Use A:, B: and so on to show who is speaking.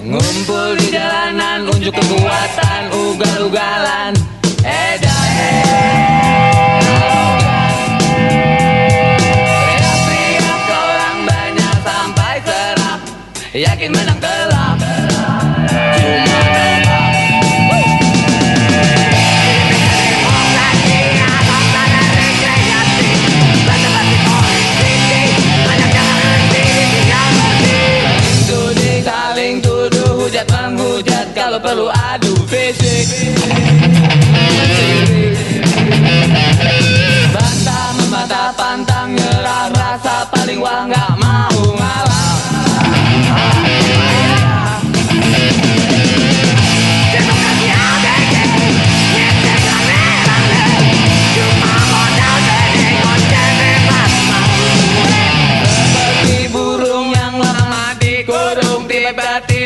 A: Ngumpul di jalanan unjuk kekuatan ugal-ugalan. Edan. Teriak-teriak orang banyak sampai serap Yakin menang telak Cuma menghujat Kalau perlu adu fisik. Bantah membantah pantang nyerah Rasa paling wah nggak mau ngalah. Dilepas